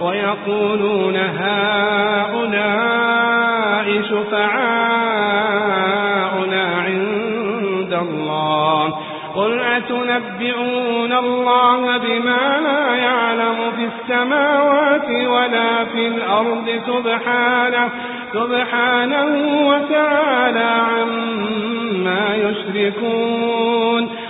ويقولون هؤلاء شفعاؤنا عند الله. قل أتنبئون الله بما لا يعلم في السماوات ولا في الأرض؟ سبحانه سبحانه وتعالى عما يشركون.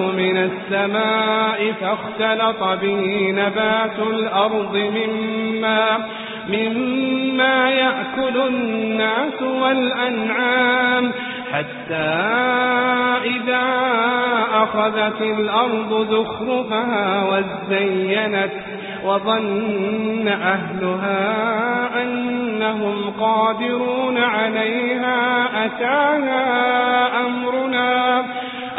من السماء فاختلط به نبات الأرض مما مما يأكل الناس والأنعام حتى إذا أخذت الأرض زخرفها وزينت وظن أهلها أنهم قادرون عليها أتاها أمرنا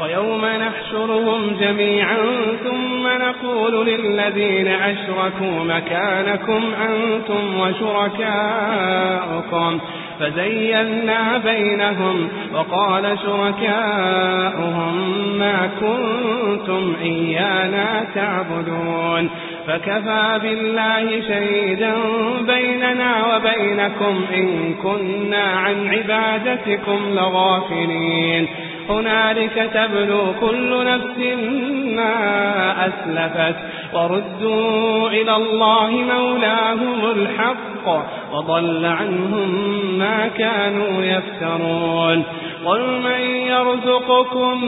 ويوم نحشرهم جميعا ثم نقول للذين أشركوا مكانكم أنتم وشركاؤكم فزينا بينهم وقال شركاؤهم ما كنتم إيانا تعبدون فكفى بالله شهيدا بيننا وبينكم إن كنا عن عبادتكم لغافلين هنالك تبلو كل نفس ما أسلفت وردوا إلى الله مولاهم الحق وضل عنهم ما كانوا يفترون قل من يرزقكم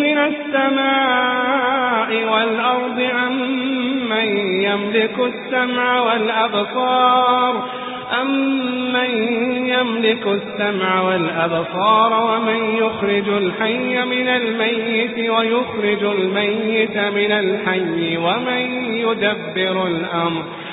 من السماء والأرض عم من يملك السمع والأبصار أمن يملك السمع والأبصار ومن يخرج الحي من الميت ويخرج الميت من الحي ومن يدبر الأمر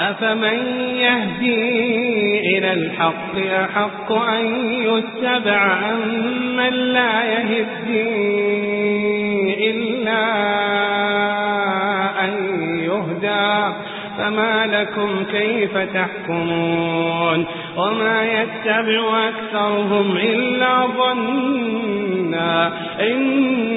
أفمن يهدي إلى الحق أحق أن يتبع أمن لا يهدي إلا أن يهدى؟ فما لكم كيف تحكمون؟ وما يتبع أكثرهم إلا ظنا إن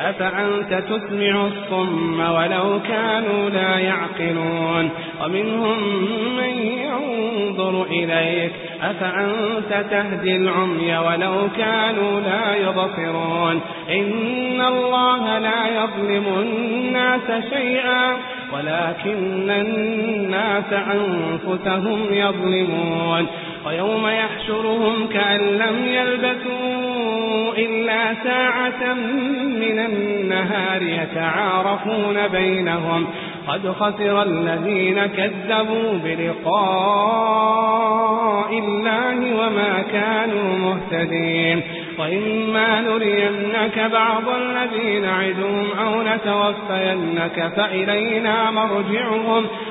أفأنت تسمع الصم ولو كانوا لا يعقلون؟ ومنهم من ينظر إليك أفأنت تهدي العمي ولو كانوا لا يبصرون؟ إن الله لا يظلم الناس شيئا ولكن الناس أنفسهم يظلمون. ويوم يحشرهم كأن لم يلبثوا إلا ساعة من النهار يتعارفون بينهم قد خسر الذين كذبوا بلقاء الله وما كانوا مهتدين وإما نرينك بعض الذين نعدهم أو نتوفينك فإلينا مرجعهم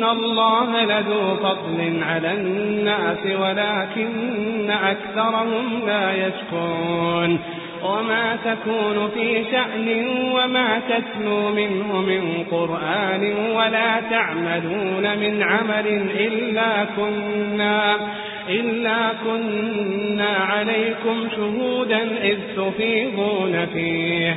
إن الله لذو فضل على الناس ولكن أكثرهم لا يشكون وما تكون في شأن وما تتلو منه من قرآن ولا تعملون من عمل إلا كنا إلا كنا عليكم شهودا إذ تفيضون فيه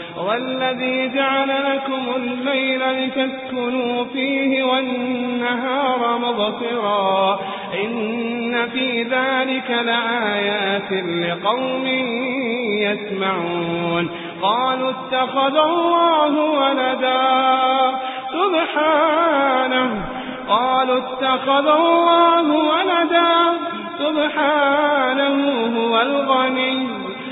والذي جعل لكم الليل لتسكنوا فيه والنهار مبصرا. إن في ذلك لآيات لقوم يسمعون. قالوا اتخذ الله ولدا. سبحانه. قالوا اتخذ الله ولدا. سبحانه هو الغني.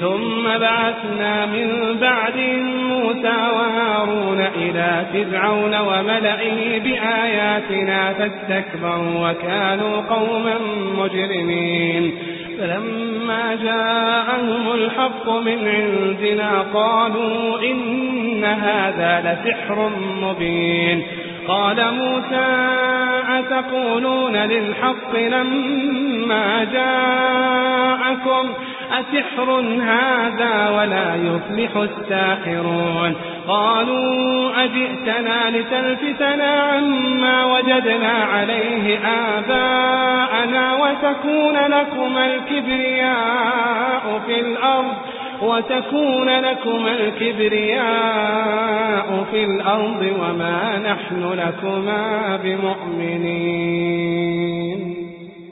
ثم بعثنا من بعد موسى وهارون إلى فرعون وملئه بآياتنا فاستكبروا وكانوا قوما مجرمين. فلما جاءهم الحق من عندنا قالوا إن هذا لسحر مبين. قال موسى أتقولون للحق لما جاءكم؟ أسحر هذا ولا يفلح الساحرون. قالوا أجئتنا لتلفتنا عما وجدنا عليه آباءنا وتكون لكم الكبرياء في الأرض وتكون لكم الكبرياء في الأرض وما نحن لكما بمؤمنين.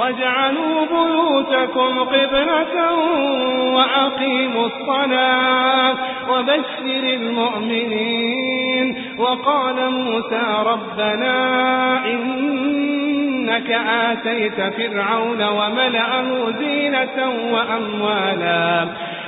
واجعلوا بيوتكم قبلة وأقيموا الصلاة وبشر المؤمنين وقال موسى ربنا إنك آتيت فرعون وملأه زينة وأموالا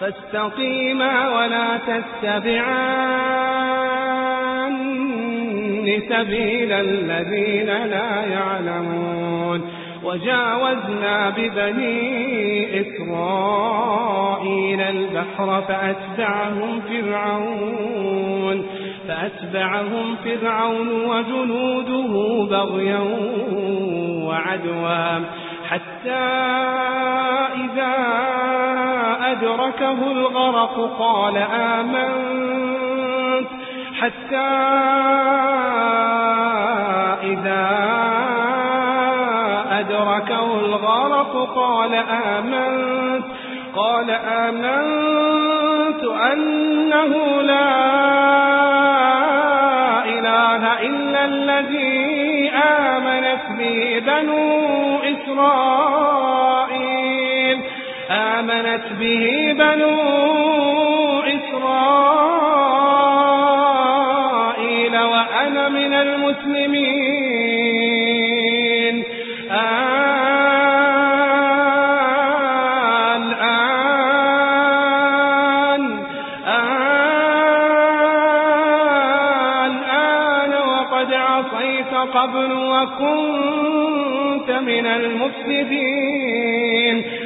فاستقيما ولا تتبعان سبيل الذين لا يعلمون. وجاوزنا ببني إسرائيل البحر فأتبعهم فرعون فأتبعهم فرعون وجنوده بغيا وعدوا. حتى إذا أدركه الغرق قال آمنت حتى إذا أدركه الغرق قال آمنت قال آمنت أنه لا إله إلا الذي آمنت به بنو إسرائيل. آمنت به بنو إسرائيل وأنا من المسلمين. الآن الآن وقد عصيت قبل وكنت من المفسدين.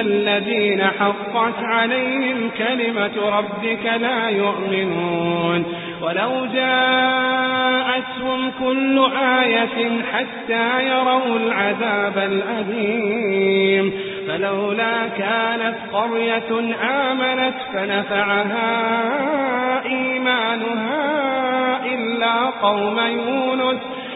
الذين حقت عليهم كلمة ربك لا يؤمنون. ولو جاءتهم كل آية حتى يروا العذاب الأليم. فلولا كانت قرية آمنت فنفعها إيمانها إلا قوم يونس.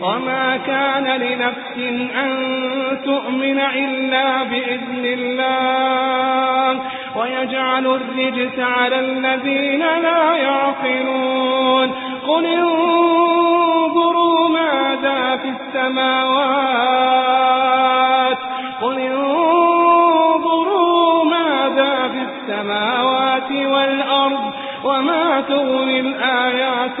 وما كان لنفس أن تؤمن إلا بإذن الله ويجعل الرجس على الذين لا يعقلون قل انظروا ماذا في السماوات قل انظروا ماذا في السماوات والأرض وما تغني الآيات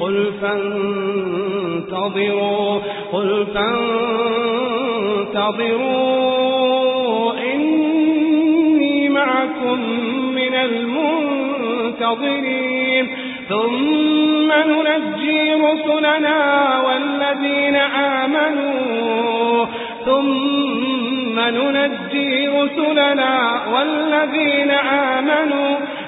قل فانتظروا قل فانتظروا إني معكم من المنتظرين. ثم ننجي رسلنا والذين آمنوا ثم ننجي رسلنا والذين آمنوا